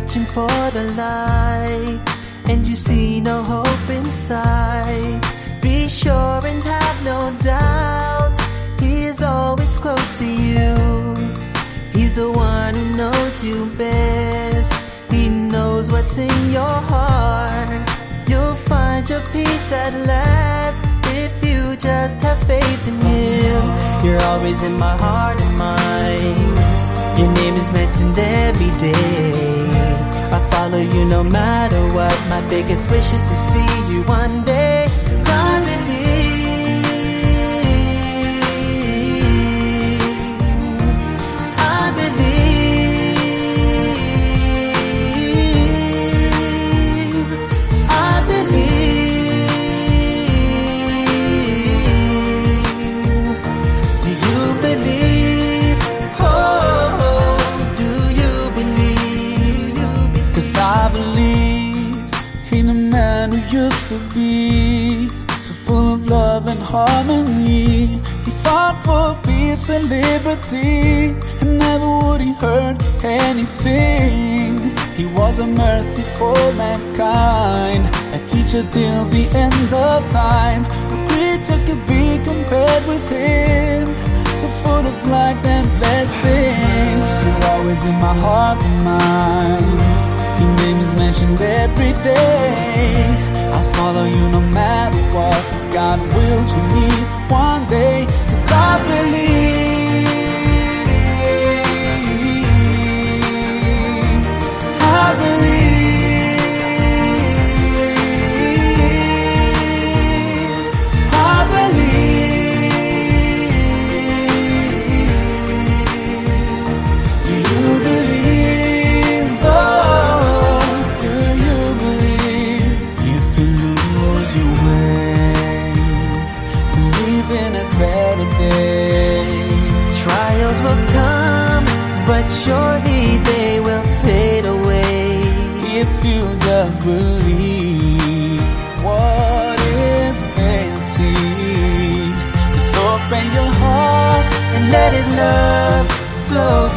searching for the light and you see no hope inside, be sure and have no doubt. He is always close to you. He's the one who knows you best. He knows what's in your heart. You'll find your peace at last if you just have faith in Him. You're always in my heart and mind. Your name is mentioned every day. No matter what. My biggest wish is to see you one day. Love and harmony. He fought for peace and liberty, and never would he hurt anything. He was a mercy for mankind, a teacher till the end of time. No creature could be compared with him. So full of light and blessings, you're always in my heart and mind. Your name is mentioned every day. Will come, but surely they will fade away. If you just believe what is missing, just open your heart And let His love flow.